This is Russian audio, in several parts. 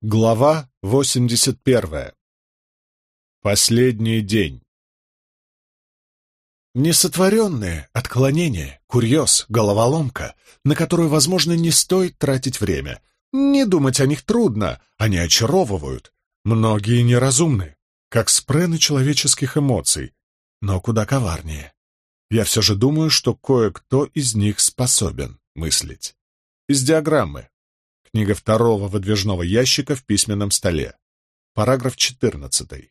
Глава 81. Последний день. Несотворенные отклонения, курьез, головоломка, на которую, возможно, не стоит тратить время. Не думать о них трудно, они очаровывают. Многие неразумны, как спрены человеческих эмоций, но куда коварнее. Я все же думаю, что кое-кто из них способен мыслить. Из диаграммы. Книга второго выдвижного ящика в письменном столе. Параграф 14.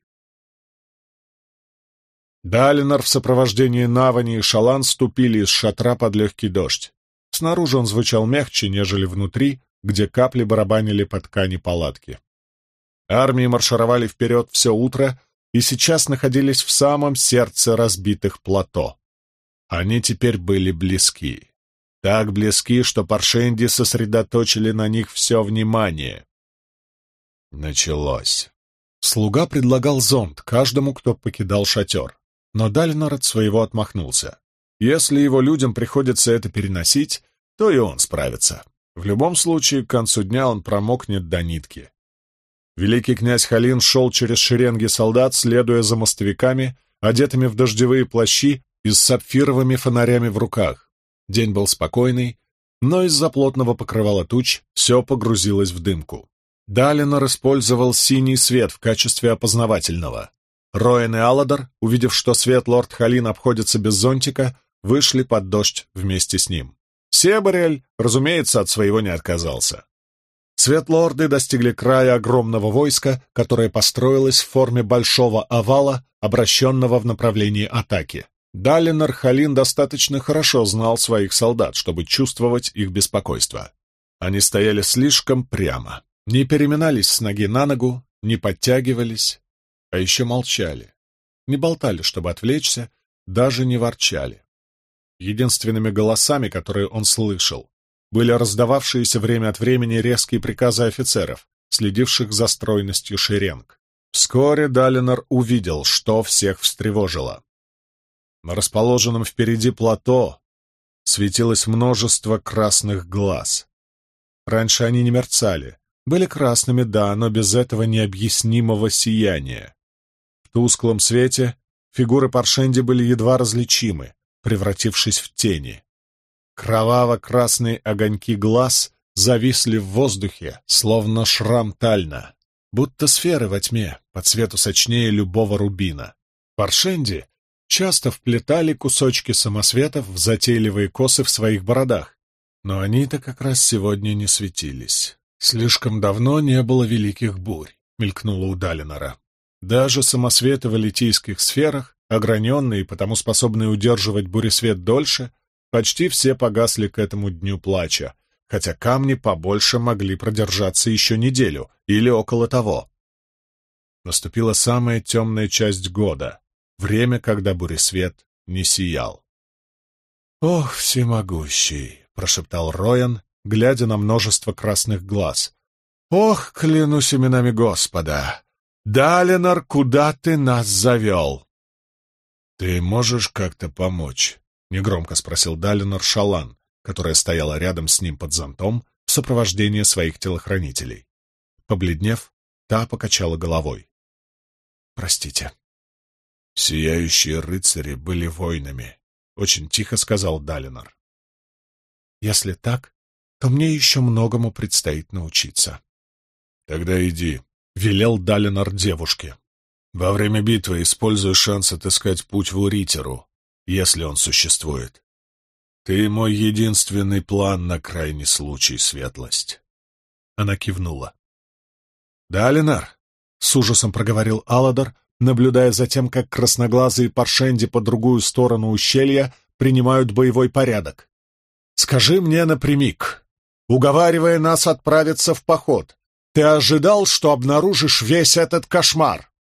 Далинор в сопровождении Навани и Шалан ступили из шатра под легкий дождь. Снаружи он звучал мягче, нежели внутри, где капли барабанили по ткани палатки. Армии маршировали вперед все утро и сейчас находились в самом сердце разбитых плато. Они теперь были близки так близки, что Паршенди сосредоточили на них все внимание. Началось. Слуга предлагал зонт каждому, кто покидал шатер, но Дальнар от своего отмахнулся. Если его людям приходится это переносить, то и он справится. В любом случае, к концу дня он промокнет до нитки. Великий князь Халин шел через шеренги солдат, следуя за мостовиками, одетыми в дождевые плащи и с сапфировыми фонарями в руках. День был спокойный, но из-за плотного покрывала туч все погрузилось в дымку. Далинор использовал синий свет в качестве опознавательного. Роэн и Алладар, увидев, что свет лорд Халин обходится без зонтика, вышли под дождь вместе с ним. Себариэль, разумеется, от своего не отказался. Светлорды достигли края огромного войска, которое построилось в форме большого овала, обращенного в направлении атаки. Далинар Халин достаточно хорошо знал своих солдат, чтобы чувствовать их беспокойство. Они стояли слишком прямо, не переминались с ноги на ногу, не подтягивались, а еще молчали. Не болтали, чтобы отвлечься, даже не ворчали. Единственными голосами, которые он слышал, были раздававшиеся время от времени резкие приказы офицеров, следивших за стройностью шеренг. Вскоре Далинор увидел, что всех встревожило. На расположенном впереди плато светилось множество красных глаз. Раньше они не мерцали, были красными, да, но без этого необъяснимого сияния. В тусклом свете фигуры Паршенди были едва различимы, превратившись в тени. Кроваво-красные огоньки глаз зависли в воздухе, словно шрам Тальна, будто сферы во тьме, по цвету сочнее любого рубина. Паршенди часто вплетали кусочки самосветов в затейливые косы в своих бородах, но они-то как раз сегодня не светились. Слишком давно не было великих бурь, мелькнуло у Далинора. Даже самосветы в элитийских сферах, ограненные и потому способные удерживать буресвет дольше, почти все погасли к этому дню плача, хотя камни побольше могли продержаться еще неделю или около того. Наступила самая темная часть года, время, когда буресвет не сиял. «Ох, всемогущий!» — прошептал Роян, глядя на множество красных глаз. «Ох, клянусь именами Господа! Далинор, куда ты нас завел?» «Ты можешь как-то помочь?» — негромко спросил Далинор Шалан, которая стояла рядом с ним под зонтом в сопровождении своих телохранителей. Побледнев, та покачала головой. «Простите», «Сияющие рыцари были воинами», — очень тихо сказал Далинор. «Если так, то мне еще многому предстоит научиться». «Тогда иди», — велел Далинор девушке. «Во время битвы используй шанс отыскать путь в Уритеру, если он существует. Ты мой единственный план на крайний случай, светлость». Она кивнула. «Далинор», — с ужасом проговорил Аладар, — наблюдая за тем, как красноглазые паршенди по другую сторону ущелья принимают боевой порядок. «Скажи мне напрямик, уговаривая нас отправиться в поход, ты ожидал, что обнаружишь весь этот кошмар?»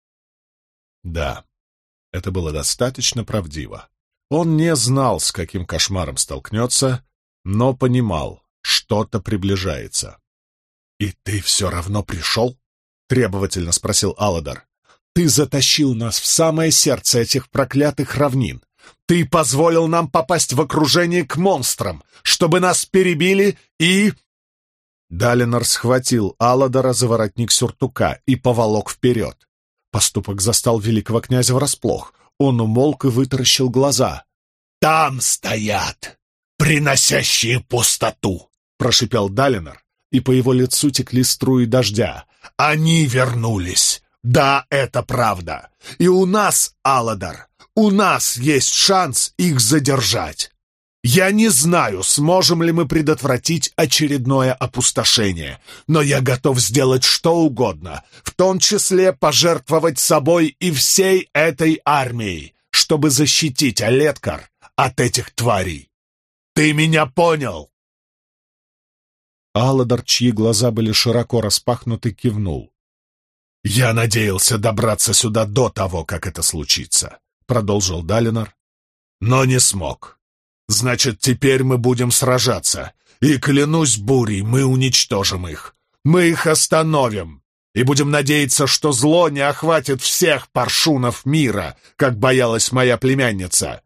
Да, это было достаточно правдиво. Он не знал, с каким кошмаром столкнется, но понимал, что-то приближается. «И ты все равно пришел?» — требовательно спросил Аладар. Ты затащил нас в самое сердце этих проклятых равнин. Ты позволил нам попасть в окружение к монстрам, чтобы нас перебили и... Далинор схватил Алладора за воротник сюртука и поволок вперед. Поступок застал великого князя врасплох. Он умолк и вытаращил глаза. «Там стоят, приносящие пустоту!» — прошипел Далинор, и по его лицу текли струи дождя. «Они вернулись! Да, это правда! И у нас, Алладор, у нас есть шанс их задержать!» Я не знаю, сможем ли мы предотвратить очередное опустошение, но я готов сделать что угодно, в том числе пожертвовать собой и всей этой армией, чтобы защитить Олеткар от этих тварей. Ты меня понял?» Алладар, чьи глаза были широко распахнуты, кивнул. «Я надеялся добраться сюда до того, как это случится», — продолжил Далинор, — «но не смог». Значит, теперь мы будем сражаться. И, клянусь бурей, мы уничтожим их. Мы их остановим. И будем надеяться, что зло не охватит всех паршунов мира, как боялась моя племянница.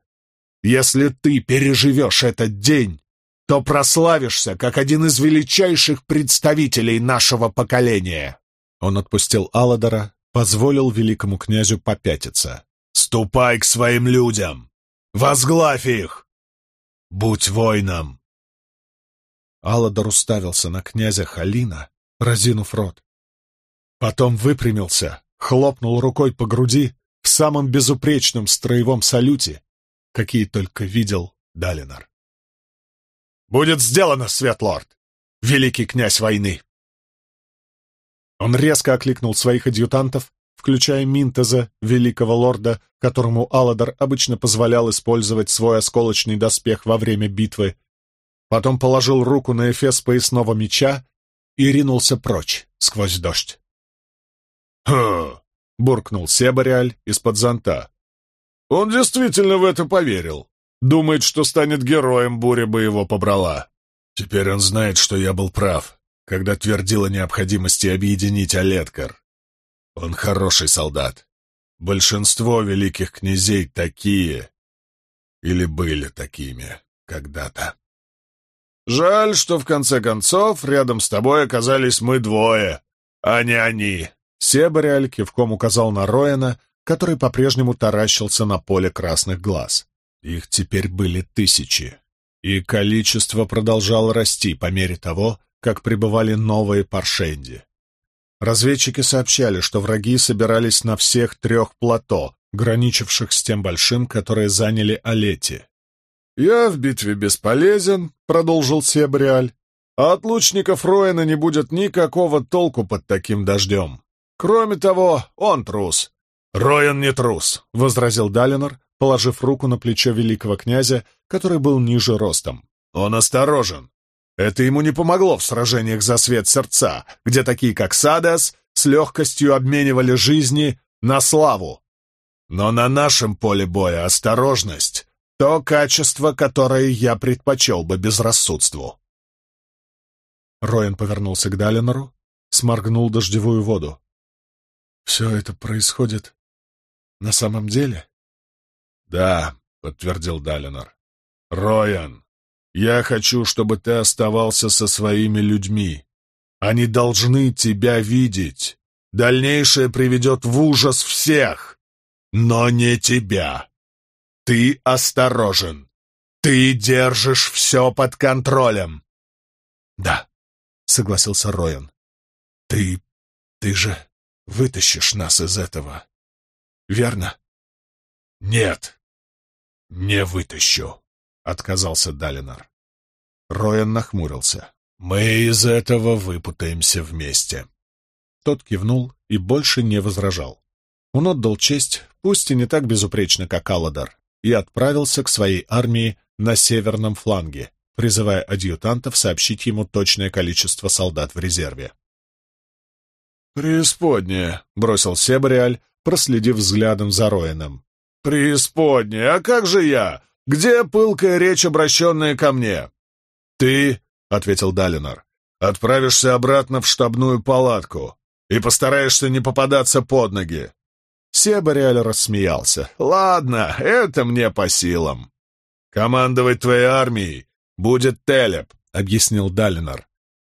Если ты переживешь этот день, то прославишься, как один из величайших представителей нашего поколения». Он отпустил Алладора, позволил великому князю попятиться. «Ступай к своим людям! Возглавь их! Будь воином!» Алладор уставился на князя Халина, разинув рот. Потом выпрямился, хлопнул рукой по груди в самом безупречном строевом салюте, какие только видел Далинар. «Будет сделано, Светлорд, великий князь войны!» Он резко окликнул своих адъютантов, включая Минтеза, великого лорда, которому Алладар обычно позволял использовать свой осколочный доспех во время битвы, потом положил руку на эфес поясного меча и ринулся прочь сквозь дождь. «Хм!» — буркнул Себариаль из-под зонта. «Он действительно в это поверил. Думает, что станет героем, буря бы его побрала. Теперь он знает, что я был прав, когда твердил о необходимости объединить Олеткар. Он хороший солдат. Большинство великих князей такие. Или были такими когда-то. Жаль, что в конце концов рядом с тобой оказались мы двое, а не они. Себариаль кивком указал на Роэна, который по-прежнему таращился на поле красных глаз. Их теперь были тысячи, и количество продолжало расти по мере того, как прибывали новые паршенди. Разведчики сообщали, что враги собирались на всех трех плато, граничивших с тем большим, которое заняли Олети. «Я в битве бесполезен», — продолжил Себриаль, «а от лучников Роэна не будет никакого толку под таким дождем. Кроме того, он трус». «Роэн не трус», — возразил Далинор, положив руку на плечо великого князя, который был ниже ростом. «Он осторожен. Это ему не помогло в сражениях за свет сердца, где такие, как Садас, с легкостью обменивали жизни на славу. Но на нашем поле боя осторожность — то качество, которое я предпочел бы безрассудству. Роин повернулся к Далинору, сморгнул дождевую воду. «Все это происходит на самом деле?» «Да», — подтвердил Далинор. «Роян, я хочу, чтобы ты оставался со своими людьми. Они должны тебя видеть. Дальнейшее приведет в ужас всех, но не тебя. Ты осторожен. Ты держишь все под контролем. Да, согласился Роян. Ты... ты же вытащишь нас из этого, верно? Нет, не вытащу. — отказался Далинар. Роян нахмурился. «Мы из этого выпутаемся вместе». Тот кивнул и больше не возражал. Он отдал честь, пусть и не так безупречно, как Алладар, и отправился к своей армии на северном фланге, призывая адъютантов сообщить ему точное количество солдат в резерве. «Преисподняя», — бросил Себариаль, проследив взглядом за Роином. «Преисподняя, а как же я? Где пылкая речь, обращенная ко мне?» «Ты», — ответил Далинор, — «отправишься обратно в штабную палатку и постараешься не попадаться под ноги». Себариаль рассмеялся. «Ладно, это мне по силам. Командовать твоей армией будет Телеп», — объяснил Далинор.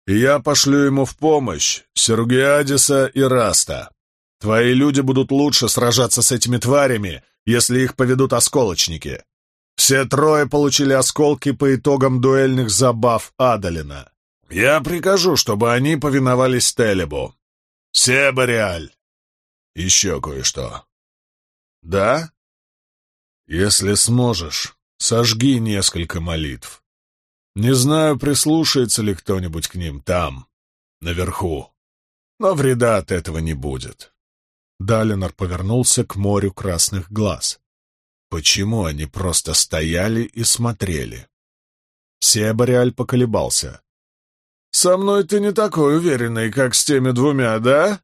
и я пошлю ему в помощь Сергиадиса и Раста. Твои люди будут лучше сражаться с этими тварями, если их поведут осколочники. Все трое получили осколки по итогам дуэльных забав Адалина. Я прикажу, чтобы они повиновались Телебу. Себариаль. Еще кое-что. Да? Если сможешь, сожги несколько молитв. Не знаю, прислушается ли кто-нибудь к ним там, наверху, но вреда от этого не будет. Далинор повернулся к морю красных глаз. Почему они просто стояли и смотрели? Себариаль поколебался. «Со мной ты не такой уверенный, как с теми двумя, да?»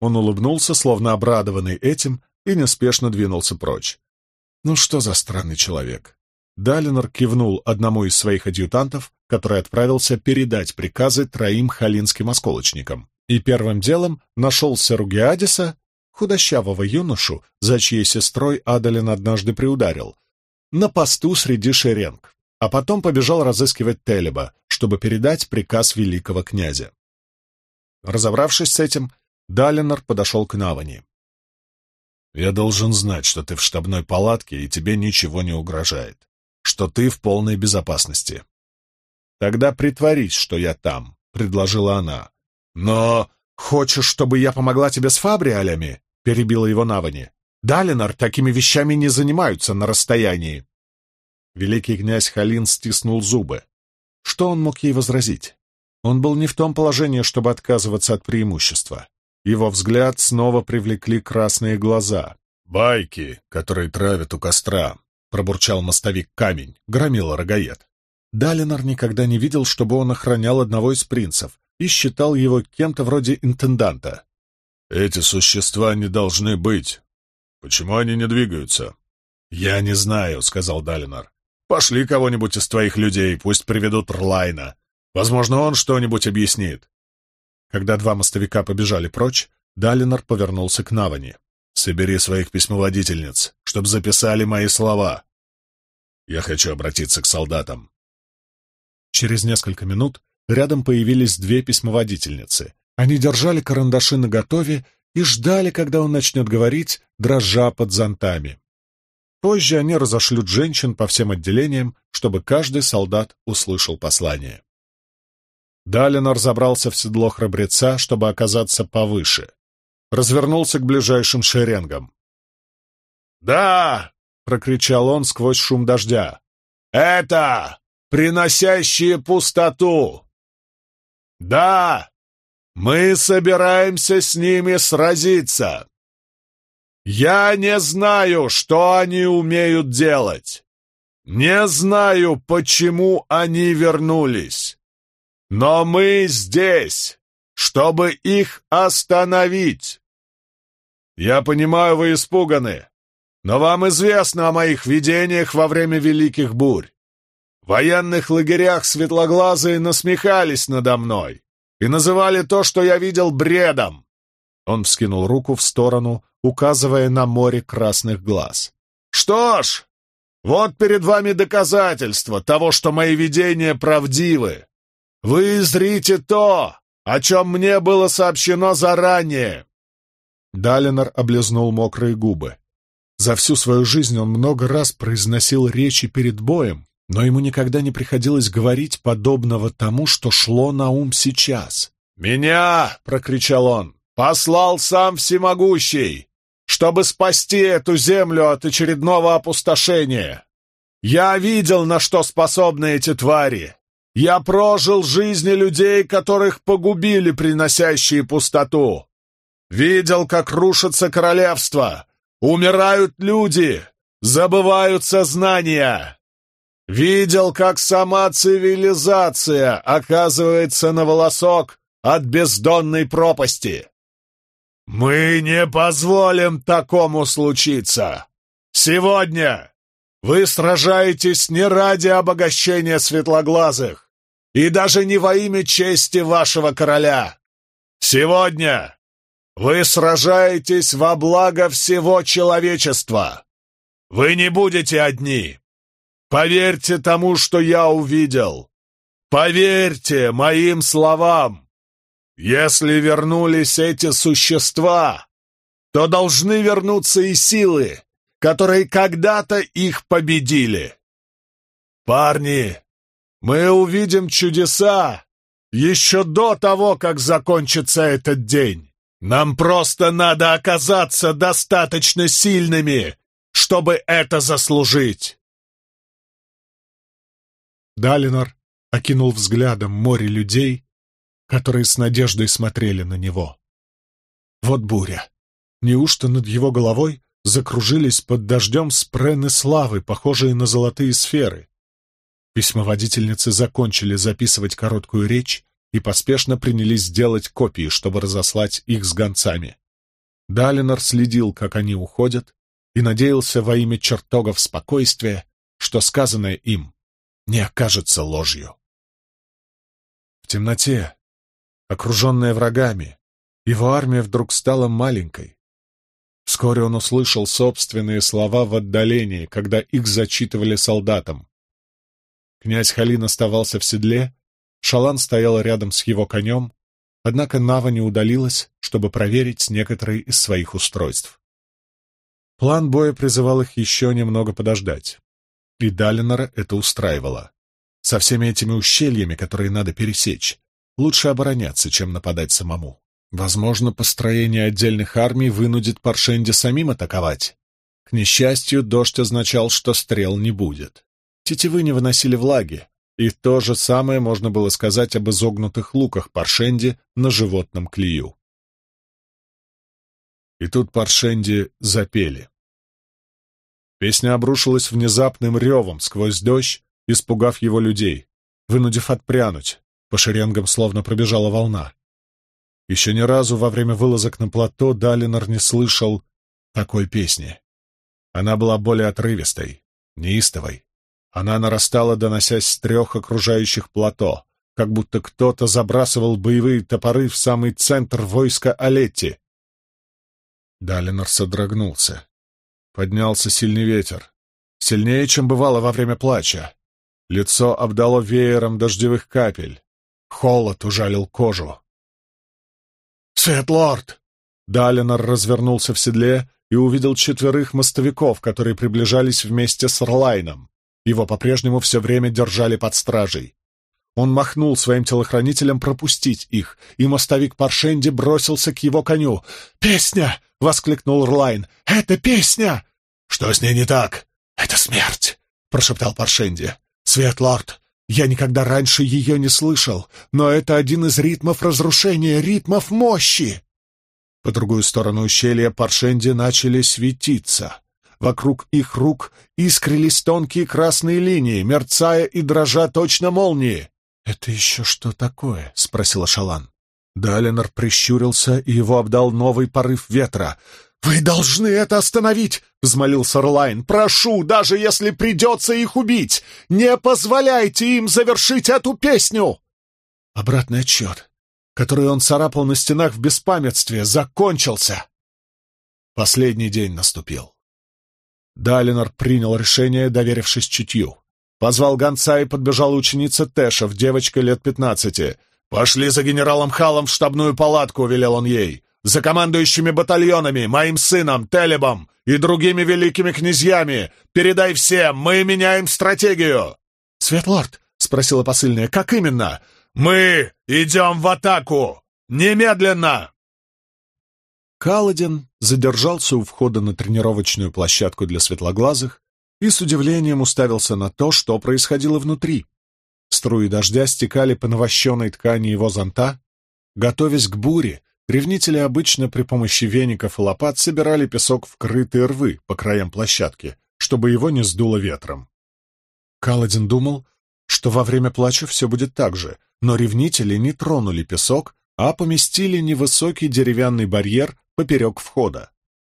Он улыбнулся, словно обрадованный этим, и неспешно двинулся прочь. «Ну что за странный человек?» Далинор кивнул одному из своих адъютантов, который отправился передать приказы троим халинским осколочникам, и первым делом нашел Серугиадиса, худощавого юношу, за чьей сестрой Адалин однажды приударил, на посту среди шеренг, а потом побежал разыскивать Телеба, чтобы передать приказ великого князя. Разобравшись с этим, Далинор подошел к Навани. «Я должен знать, что ты в штабной палатке, и тебе ничего не угрожает что ты в полной безопасности. Тогда притворись, что я там, — предложила она. Но хочешь, чтобы я помогла тебе с фабриалями? — перебила его Навани. Далинар такими вещами не занимаются на расстоянии. Великий князь Халин стиснул зубы. Что он мог ей возразить? Он был не в том положении, чтобы отказываться от преимущества. Его взгляд снова привлекли красные глаза. «Байки, которые травят у костра пробурчал мостовик камень, громил рогаед. Далинор никогда не видел, чтобы он охранял одного из принцев и считал его кем-то вроде интенданта. «Эти существа не должны быть. Почему они не двигаются?» «Я не знаю», — сказал Далинор. «Пошли кого-нибудь из твоих людей, пусть приведут Рлайна. Возможно, он что-нибудь объяснит». Когда два мостовика побежали прочь, Далинор повернулся к Навани. Собери своих письмоводительниц, чтоб записали мои слова. Я хочу обратиться к солдатам. Через несколько минут рядом появились две письмоводительницы. Они держали карандаши наготове и ждали, когда он начнет говорить, дрожа под зонтами. Позже они разошлют женщин по всем отделениям, чтобы каждый солдат услышал послание. Далинор забрался в седло храбреца, чтобы оказаться повыше развернулся к ближайшим шеренгам. «Да!» — прокричал он сквозь шум дождя. «Это приносящие пустоту!» «Да! Мы собираемся с ними сразиться!» «Я не знаю, что они умеют делать. Не знаю, почему они вернулись. Но мы здесь, чтобы их остановить. Я понимаю, вы испуганы, но вам известно о моих видениях во время великих бурь. Военных лагерях светлоглазые насмехались надо мной и называли то, что я видел, бредом. Он вскинул руку в сторону, указывая на море красных глаз. «Что ж, вот перед вами доказательство того, что мои видения правдивы. Вы зрите то, о чем мне было сообщено заранее. Далинор облизнул мокрые губы. За всю свою жизнь он много раз произносил речи перед боем, но ему никогда не приходилось говорить подобного тому, что шло на ум сейчас. «Меня!» — прокричал он. «Послал сам всемогущий, чтобы спасти эту землю от очередного опустошения. Я видел, на что способны эти твари. Я прожил жизни людей, которых погубили приносящие пустоту. Видел, как рушится королевство, умирают люди, забываются знания. Видел, как сама цивилизация оказывается на волосок от бездонной пропасти. Мы не позволим такому случиться. Сегодня вы сражаетесь не ради обогащения светлоглазых и даже не во имя чести вашего короля. Сегодня вы сражаетесь во благо всего человечества. Вы не будете одни. Поверьте тому, что я увидел. Поверьте моим словам! Если вернулись эти существа, то должны вернуться и силы, которые когда-то их победили. Парни, мы увидим чудеса еще до того, как закончится этот день. Нам просто надо оказаться достаточно сильными, чтобы это заслужить. Далинор окинул взглядом море людей, которые с надеждой смотрели на него. Вот буря. Неужто над его головой закружились под дождем спрены славы, похожие на золотые сферы? Письмоводительницы закончили записывать короткую речь и поспешно принялись делать копии, чтобы разослать их с гонцами. Далинор следил, как они уходят, и надеялся во имя чертогов спокойствия, что сказанное им не окажется ложью. В темноте, окруженная врагами, его армия вдруг стала маленькой. Вскоре он услышал собственные слова в отдалении, когда их зачитывали солдатам. Князь Халин оставался в седле, Шалан стоял рядом с его конем, однако Нава не удалилась, чтобы проверить некоторые из своих устройств. План боя призывал их еще немного подождать, и Далинора это устраивало. Со всеми этими ущельями, которые надо пересечь, лучше обороняться, чем нападать самому. Возможно, построение отдельных армий вынудит Паршенди самим атаковать. К несчастью, дождь означал, что стрел не будет. Тетивы не выносили влаги, и то же самое можно было сказать об изогнутых луках Паршенди на животном клею. И тут Паршенди запели. Песня обрушилась внезапным ревом сквозь дождь, испугав его людей, вынудив отпрянуть. По шеренгам словно пробежала волна. Еще ни разу во время вылазок на плато Далинор не слышал такой песни. Она была более отрывистой, неистовой, она нарастала, доносясь с трех окружающих плато, как будто кто-то забрасывал боевые топоры в самый центр войска Олетти. Далинор содрогнулся. Поднялся сильный ветер. Сильнее, чем бывало во время плача. Лицо обдало веером дождевых капель. Холод ужалил кожу. «Светлорд!» Далинор развернулся в седле и увидел четверых мостовиков, которые приближались вместе с Рлайном. Его по-прежнему все время держали под стражей. Он махнул своим телохранителям пропустить их, и мостовик Паршенди бросился к его коню. «Песня!» — воскликнул Рлайн. «Это песня!» «Что с ней не так?» «Это смерть!» — прошептал Паршенди. «Светлорд, я никогда раньше ее не слышал, но это один из ритмов разрушения, ритмов мощи!» По другую сторону ущелья Паршенди начали светиться. Вокруг их рук искрились тонкие красные линии, мерцая и дрожа точно молнии. «Это еще что такое?» — спросила Шалан. Далинор прищурился, и его обдал новый порыв ветра. «Вы должны это остановить!» — взмолился Орлайн. «Прошу, даже если придется их убить! Не позволяйте им завершить эту песню!» Обратный отчет, который он царапал на стенах в беспамятстве, закончился. Последний день наступил. Далинор принял решение, доверившись чутью. Позвал гонца и подбежала ученица Тэшев, девочка лет пятнадцати. «Пошли за генералом Халом в штабную палатку», — велел он ей. «За командующими батальонами, моим сыном, Телебом и другими великими князьями. Передай всем, мы меняем стратегию!» «Светлорд», — спросила посыльная, — «как именно?» «Мы идем в атаку! Немедленно!» Каладин задержался у входа на тренировочную площадку для светлоглазых и с удивлением уставился на то, что происходило внутри. Струи дождя стекали по навощенной ткани его зонта. Готовясь к буре, ревнители обычно при помощи веников и лопат собирали песок в крытые рвы по краям площадки, чтобы его не сдуло ветром. Каладин думал, что во время плача все будет так же, но ревнители не тронули песок, а поместили невысокий деревянный барьер поперек входа.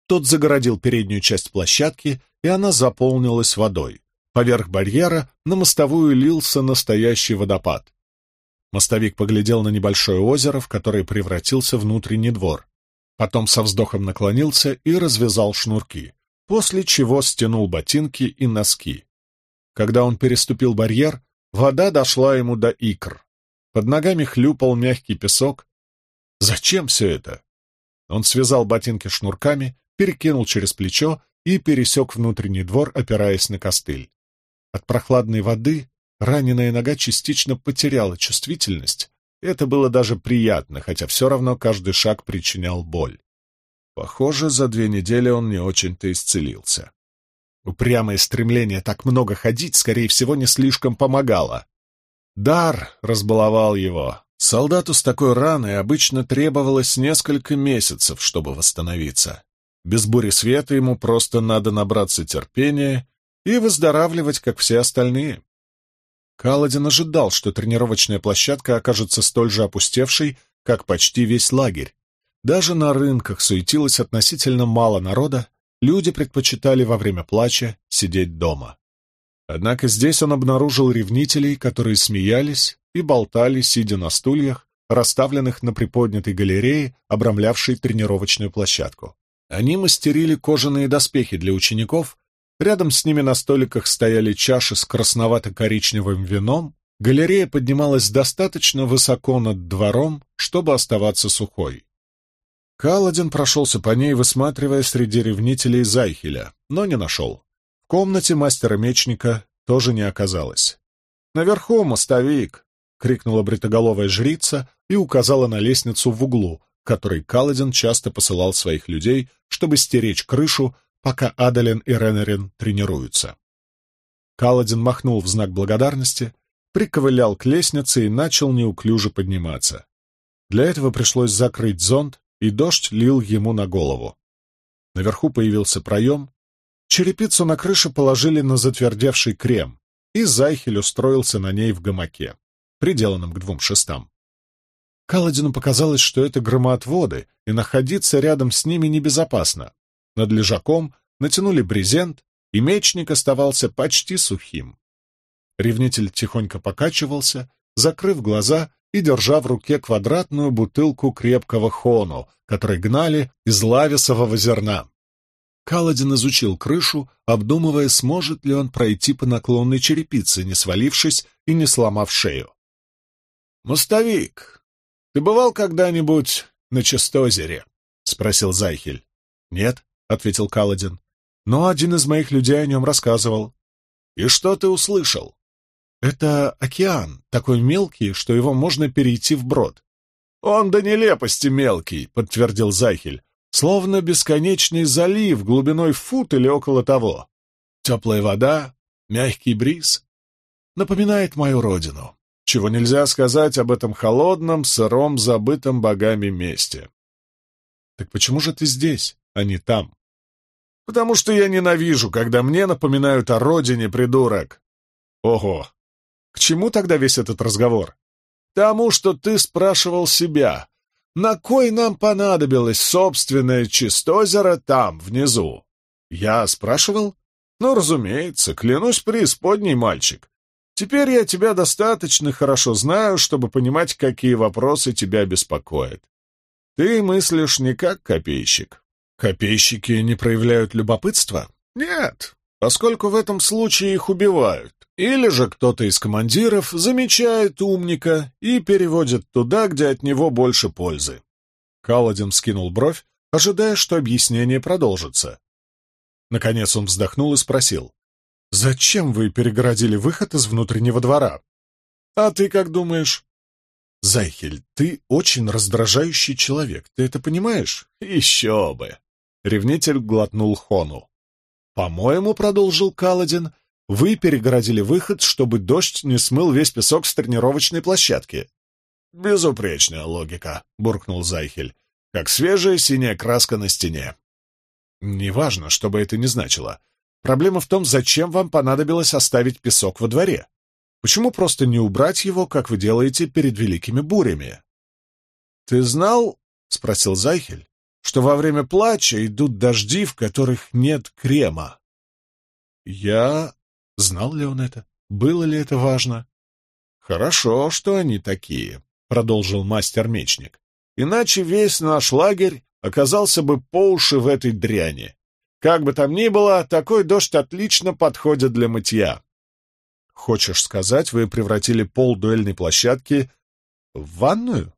Тот загородил переднюю часть площадки, и она заполнилась водой. Поверх барьера на мостовую лился настоящий водопад. Мостовик поглядел на небольшое озеро, в которое превратился внутренний двор. Потом со вздохом наклонился и развязал шнурки, после чего стянул ботинки и носки. Когда он переступил барьер, вода дошла ему до икр. Под ногами хлюпал мягкий песок. Зачем все это? Он связал ботинки шнурками, перекинул через плечо и пересек внутренний двор, опираясь на костыль. От прохладной воды раненая нога частично потеряла чувствительность. Это было даже приятно, хотя все равно каждый шаг причинял боль. Похоже, за две недели он не очень-то исцелился. Упрямое стремление так много ходить, скорее всего, не слишком помогало. Дар разбаловал его. Солдату с такой раной обычно требовалось несколько месяцев, чтобы восстановиться. Без бури света ему просто надо набраться терпения и выздоравливать, как все остальные. Каладин ожидал, что тренировочная площадка окажется столь же опустевшей, как почти весь лагерь. Даже на рынках суетилось относительно мало народа, люди предпочитали во время плача сидеть дома. Однако здесь он обнаружил ревнителей, которые смеялись и болтали, сидя на стульях, расставленных на приподнятой галерее, обрамлявшей тренировочную площадку. Они мастерили кожаные доспехи для учеников, рядом с ними на столиках стояли чаши с красновато-коричневым вином, галерея поднималась достаточно высоко над двором, чтобы оставаться сухой. Каладин прошелся по ней, высматривая среди ревнителей Зайхеля, но не нашел. В комнате мастера-мечника тоже не оказалось. «Наверху мостовик!» — крикнула бритоголовая жрица и указала на лестницу в углу, которой Каладин часто посылал своих людей, чтобы стеречь крышу, пока Адалин и Ренерин тренируются. Каладин махнул в знак благодарности, приковылял к лестнице и начал неуклюже подниматься. Для этого пришлось закрыть зонт и дождь лил ему на голову. Наверху появился проем, черепицу на крыше положили на затвердевший крем, и Зайхель устроился на ней в гамаке, приделанном к двум шестам. Каладину показалось, что это громоотводы, и находиться рядом с ними небезопасно. Над лежаком натянули брезент, и мечник оставался почти сухим. Ревнитель тихонько покачивался, закрыв глаза и держа в руке квадратную бутылку крепкого хону, который гнали из лависового зерна. Каладин изучил крышу, обдумывая, сможет ли он пройти по наклонной черепице, не свалившись и не сломав шею. «Мостовик, ты бывал когда-нибудь на Чистозере?» — спросил Зайхель. «Нет», — ответил Каладин, — «но один из моих людей о нем рассказывал». «И что ты услышал?» Это океан, такой мелкий, что его можно перейти вброд. «Он до нелепости мелкий», — подтвердил Зайхель, «словно бесконечный залив глубиной фут или около того. Теплая вода, мягкий бриз. Напоминает мою родину, чего нельзя сказать об этом холодном, сыром, забытом богами месте». «Так почему же ты здесь, а не там?» «Потому что я ненавижу, когда мне напоминают о родине, придурок». «Ого, к чему тогда весь этот разговор? Тому, что ты спрашивал себя, на кой нам понадобилось собственное чистозеро там, внизу? Я спрашивал? Ну, разумеется, клянусь преисподней, мальчик. Теперь я тебя достаточно хорошо знаю, чтобы понимать, какие вопросы тебя беспокоят. Ты мыслишь не как копейщик. Копейщики не проявляют любопытства? Нет, поскольку в этом случае их убивают. Или же кто-то из командиров замечает умника и переводит туда, где от него больше пользы. Каладин скинул бровь, ожидая, что объяснение продолжится. Наконец он вздохнул и спросил. «Зачем вы перегородили выход из внутреннего двора?» «А ты как думаешь?» «Зайхель, ты очень раздражающий человек, ты это понимаешь?» «Еще бы!» Ревнитель глотнул Хону. «По-моему, — продолжил Каладин, — вы перегородили выход, чтобы дождь не смыл весь песок с тренировочной площадки. «Безупречная логика», — буркнул Зайхель, — «как свежая синяя краска на стене». «Неважно, что бы это ни значило. Проблема в том, зачем вам понадобилось оставить песок во дворе. Почему просто не убрать его, как вы делаете перед великими бурями?» «Ты знал, — спросил Зайхель, — что во время плача идут дожди, в которых нет крема?» «Я Знал ли он это? Было ли это важно? «Хорошо, что они такие», — продолжил мастер-мечник. «Иначе весь наш лагерь оказался бы по уши в этой дряни. Как бы там ни было, такой дождь отлично подходит для мытья». хочешь сказать, вы превратили пол дуэльной площадки в ванную?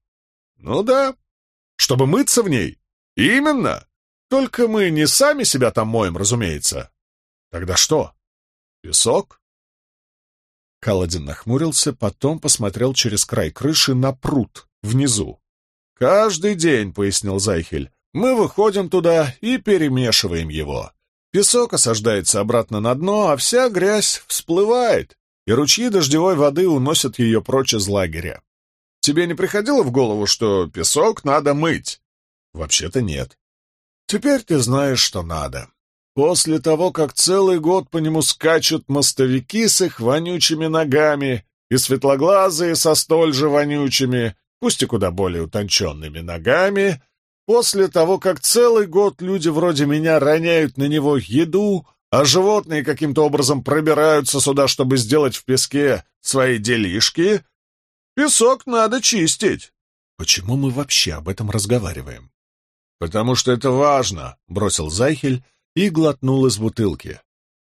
Ну да. Чтобы мыться в ней? Именно. Только мы не сами себя там моем, разумеется. Тогда что? Песок? Каладин нахмурился, потом посмотрел через край крыши на пруд внизу. «Каждый день», — пояснил Зайхель, — «мы выходим туда и перемешиваем его. Песок осаждается обратно на дно, а вся грязь всплывает, и ручьи дождевой воды уносят ее прочь из лагеря. Тебе не приходило в голову, что песок надо мыть?» «Вообще-то нет». «Теперь ты знаешь, что надо. После того, как целый год по нему скачут мостовики с их вонючими ногами и светлоглазые со столь же вонючими, пусть и куда более утонченными ногами, после того, как целый год люди вроде меня роняют на него еду, а животные каким-то образом пробираются сюда, чтобы сделать в песке свои делишки, песок надо чистить. Почему мы вообще об этом разговариваем? — Потому что это важно, — бросил Зайхель, и глотнул из бутылки.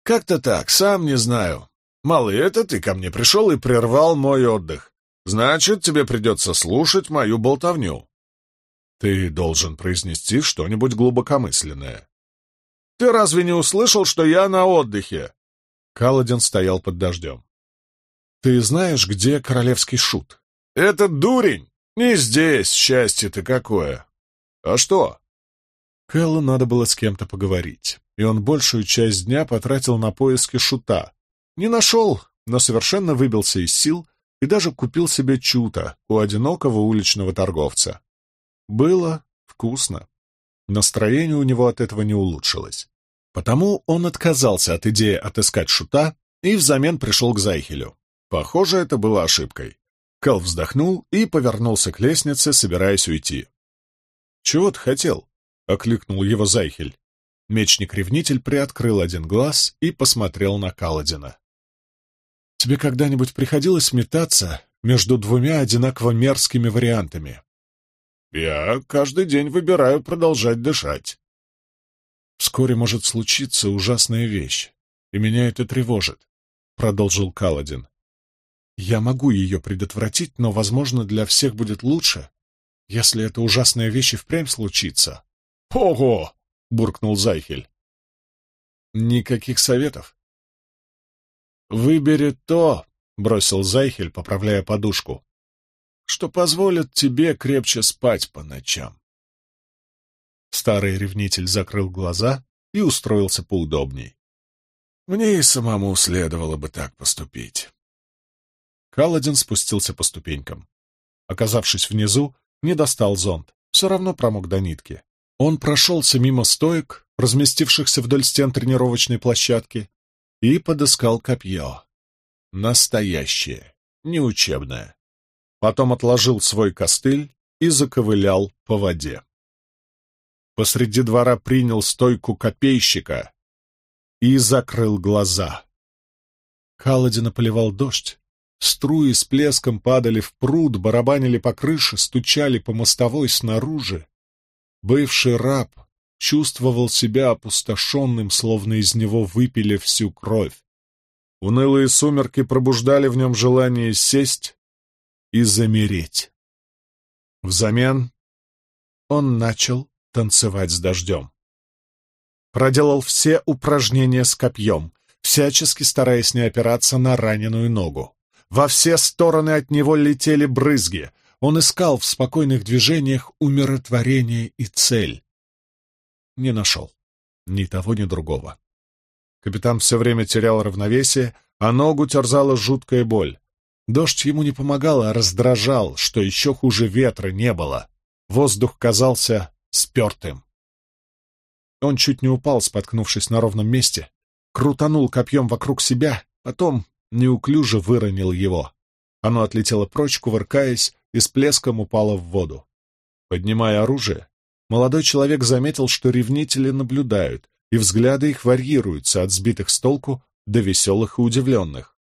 «Как-то так, сам не знаю. Малый, это ты ко мне пришел и прервал мой отдых. Значит, тебе придется слушать мою болтовню». «Ты должен произнести что-нибудь глубокомысленное». «Ты разве не услышал, что я на отдыхе?» Каладин стоял под дождем. «Ты знаешь, где королевский шут?» «Этот дурень! Не здесь, счастье-то какое!» «А что?» Кэллу надо было с кем-то поговорить, и он большую часть дня потратил на поиски шута. Не нашел, но совершенно выбился из сил и даже купил себе чута у одинокого уличного торговца. Было вкусно. Настроение у него от этого не улучшилось. Потому он отказался от идеи отыскать шута и взамен пришел к Зайхелю. Похоже, это было ошибкой. Кэл вздохнул и повернулся к лестнице, собираясь уйти. «Чего ты хотел?» — окликнул его Зайхель. Мечник-ревнитель приоткрыл один глаз и посмотрел на Каладина. «Тебе когда-нибудь приходилось метаться между двумя одинаково мерзкими вариантами?» «Я каждый день выбираю продолжать дышать». «Вскоре может случиться ужасная вещь, и меня это тревожит», — продолжил Каладин. «Я могу ее предотвратить, но, возможно, для всех будет лучше, если эта ужасная вещь и впрямь случится». «Ого!» — буркнул Зайхель. «Никаких советов?» «Выбери то», — бросил Зайхель, поправляя подушку, «что позволит тебе крепче спать по ночам». Старый ревнитель закрыл глаза и устроился поудобней. «Мне и самому следовало бы так поступить». Каладин спустился по ступенькам. Оказавшись внизу, не достал зонт, все равно промок до нитки. Он прошелся мимо стоек, разместившихся вдоль стен тренировочной площадки, и подыскал копье. Настоящее, не учебное. Потом отложил свой костыль и заковылял по воде. Посреди двора принял стойку копейщика и закрыл глаза. Каладина поливал дождь. Струи с плеском падали в пруд, барабанили по крыше, стучали по мостовой снаружи. Бывший раб чувствовал себя опустошенным, словно из него выпили всю кровь. Унылые сумерки пробуждали в нем желание сесть и замереть. Взамен он начал танцевать с дождем. Проделал все упражнения с копьем, всячески стараясь не опираться на раненую ногу. Во все стороны от него летели брызги, он искал в спокойных движениях умиротворение и цель. Не нашел. Ни того, ни другого. Капитан все время терял равновесие, а ногу терзала жуткая боль. Дождь ему не помогал, а раздражал, что еще хуже ветра не было. Воздух казался спертым. Он чуть не упал, споткнувшись на ровном месте, крутанул копьем вокруг себя, потом неуклюже выронил его. Оно отлетело прочь, кувыркаясь, и с плеском упала в воду. Поднимая оружие, молодой человек заметил, что ревнители наблюдают, и взгляды их варьируются от сбитых с толку до веселых и удивленных.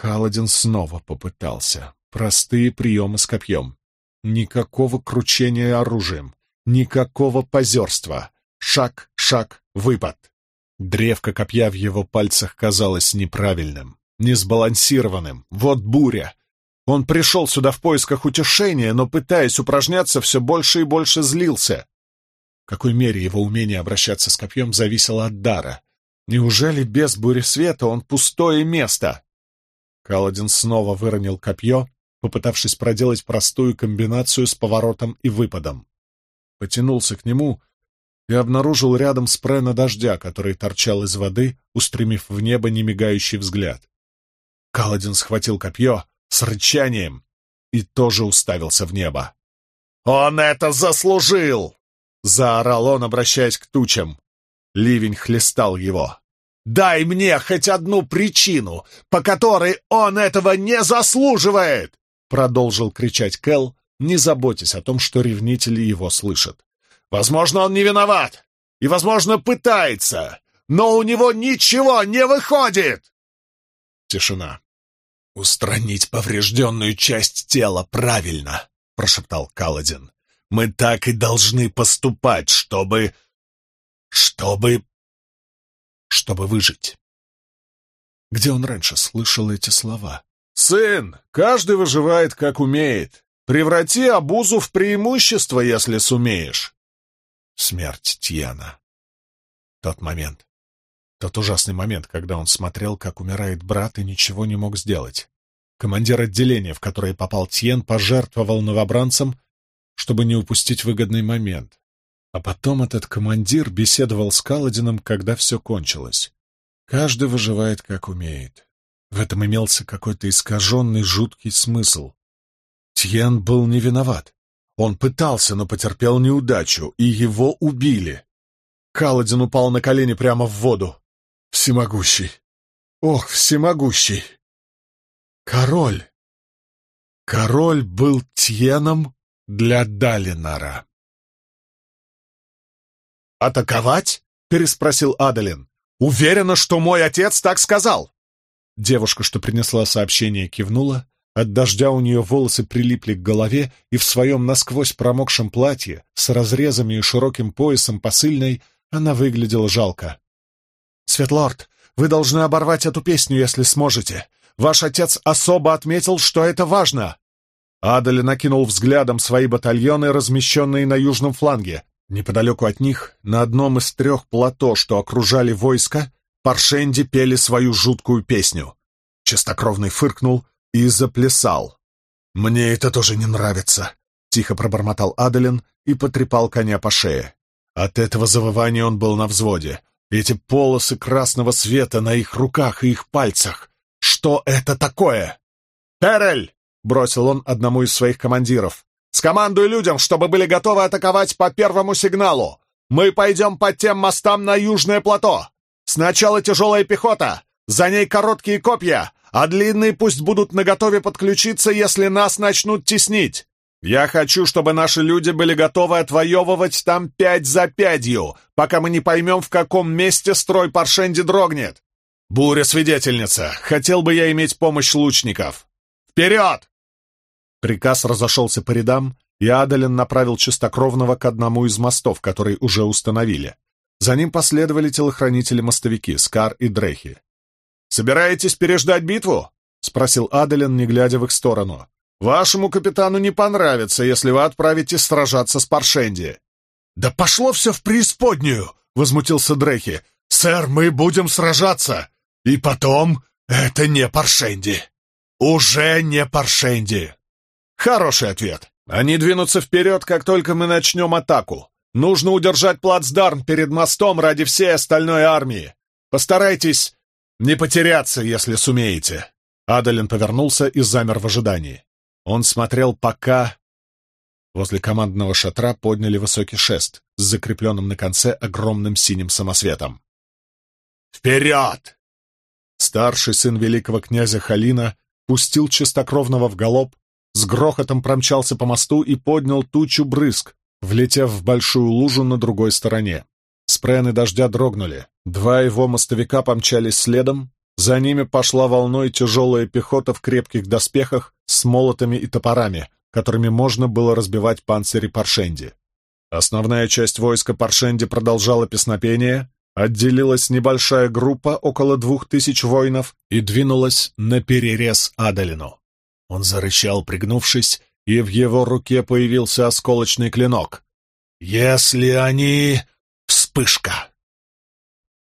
Каладин снова попытался. Простые приемы с копьем. Никакого кручения оружием, никакого позерства. Шаг, шаг, выпад. Древко копья в его пальцах казалось неправильным. несбалансированным. Вот буря. Он пришел сюда в поисках утешения, но, пытаясь упражняться, все больше и больше злился. В какой мере его умение обращаться с копьем зависело от дара? Неужели без бури света он пустое место? Каладин снова выронил копье, попытавшись проделать простую комбинацию с поворотом и выпадом. Потянулся к нему и обнаружил рядом спрена дождя, который торчал из воды, устремив в небо немигающий взгляд. Каладин схватил копье с рычанием и тоже уставился в небо. «Он это заслужил!» — заорал он, обращаясь к тучам. Ливень хлестал его. «Дай мне хоть одну причину, по которой он этого не заслуживает!» Продолжил кричать Кэл, не заботясь о том, что ревнители его слышат. «Возможно, он не виноват, и, возможно, пытается, но у него ничего не выходит!» Тишина. «Устранить поврежденную часть тела правильно», — прошептал Каладин. «Мы так и должны поступать, чтобы... чтобы... чтобы выжить». Где он раньше слышал эти слова? «Сын, каждый выживает, как умеет. Преврати обузу в преимущество, если сумеешь». Смерть Тьяна. Тот момент. Тот ужасный момент, когда он смотрел, как умирает брат, и ничего не мог сделать. Командир отделения, в которое попал Тьен, пожертвовал новобранцам, чтобы не упустить выгодный момент. А потом этот командир беседовал с Каладином, когда все кончилось. Каждый выживает, как умеет. В этом имелся какой-то искаженный жуткий смысл. Тьен был не виноват. Он пытался, но потерпел неудачу, и его убили. Каладин упал на колени прямо в воду. Всемогущий! Ох, всемогущий! Король! Король был Тьеном для Далинара. «Атаковать?» — переспросил Адалин. «Уверена, что мой отец так сказал!» Девушка, что принесла сообщение, кивнула. От дождя у нее волосы прилипли к голове, и в своем насквозь промокшем платье с разрезами и широким поясом посыльной она выглядела жалко. «Светлорд, вы должны оборвать эту песню, если сможете. Ваш отец особо отметил, что это важно!» Адаль накинул взглядом свои батальоны, размещенные на южном фланге. Неподалеку от них, на одном из трех плато, что окружали войско, Паршенди пели свою жуткую песню. Чистокровный фыркнул и заплясал. «Мне это тоже не нравится», — тихо пробормотал Адалин и потрепал коня по шее. От этого завывания он был на взводе. Эти полосы красного света на их руках и их пальцах. Что это такое? «Перель!» — бросил он одному из своих командиров. «Скомандуй людям, чтобы были готовы атаковать по первому сигналу. Мы пойдем по тем мостам на южное плато. Сначала тяжелая пехота, за ней короткие копья, а длинные пусть будут наготове подключиться, если нас начнут теснить. Я хочу, чтобы наши люди были готовы отвоевывать там пять за пятью, пока мы не поймем, в каком месте строй Паршенди дрогнет. Буря-свидетельница, хотел бы я иметь помощь лучников. Вперед!» Приказ разошелся по рядам, и Адалин направил чистокровного к одному из мостов, который уже установили. За ним последовали телохранители-мостовики Скар и Дрехи. «Собираетесь переждать битву?» — спросил Аделин, не глядя в их сторону. «Вашему капитану не понравится, если вы отправитесь сражаться с Паршенди». «Да пошло все в преисподнюю!» — возмутился Дрехи. «Сэр, мы будем сражаться! И потом, это не Паршенди! Уже не Паршенди!» «Хороший ответ. Они двинутся вперед, как только мы начнем атаку. Нужно удержать плацдарм перед мостом ради всей остальной армии. Постарайтесь не потеряться, если сумеете. Адалин повернулся и замер в ожидании. Он смотрел, пока... Возле командного шатра подняли высокий шест с закрепленным на конце огромным синим самосветом. «Вперед!» Старший сын великого князя Халина пустил чистокровного в галоп, с грохотом промчался по мосту и поднял тучу брызг, влетев в большую лужу на другой стороне. Спрены дождя дрогнули. Два его мостовика помчались следом. За ними пошла волной тяжелая пехота в крепких доспехах с молотами и топорами, которыми можно было разбивать панцири Паршенди. Основная часть войска Паршенди продолжала песнопение, отделилась небольшая группа, около двух тысяч воинов, и двинулась на перерез Адалину. Он зарычал, пригнувшись, и в его руке появился осколочный клинок. «Если они...» Вспышка!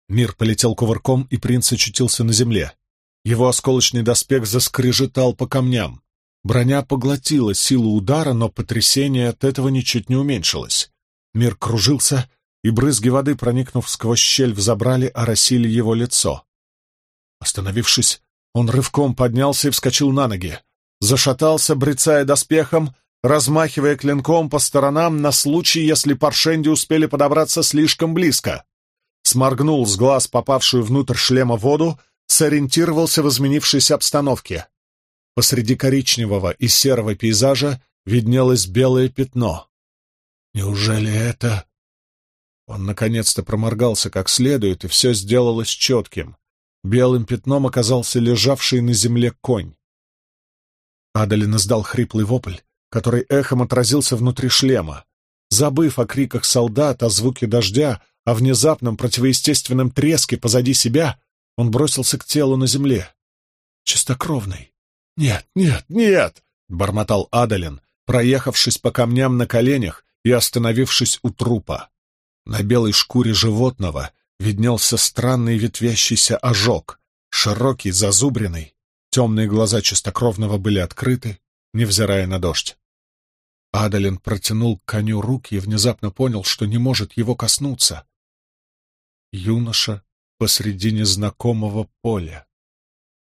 Мир полетел кувырком, и принц очутился на земле. Его осколочный доспех заскрежетал по камням. Броня поглотила силу удара, но потрясение от этого ничуть не уменьшилось. Мир кружился, и брызги воды, проникнув сквозь щель в забрале, оросили его лицо. Остановившись, он рывком поднялся и вскочил на ноги. Зашатался, брецая доспехом, размахивая клинком по сторонам на случай, если паршенди успели подобраться слишком близко. Сморгнул с глаз попавшую внутрь шлема воду, сориентировался в изменившейся обстановке. Посреди коричневого и серого пейзажа виднелось белое пятно. Неужели это... Он наконец-то проморгался как следует, и все сделалось четким. Белым пятном оказался лежавший на земле конь. Адалин издал хриплый вопль, который эхом отразился внутри шлема. Забыв о криках солдат, о звуке дождя, о внезапном противоестественном треске позади себя, он бросился к телу на земле. Чистокровный. «Нет, нет, нет!» — бормотал Адалин, проехавшись по камням на коленях и остановившись у трупа. На белой шкуре животного виднелся странный ветвящийся ожог, широкий, зазубренный. Темные глаза чистокровного были открыты, невзирая на дождь. Адалин протянул к коню руки и внезапно понял, что не может его коснуться. Юноша посреди незнакомого поля.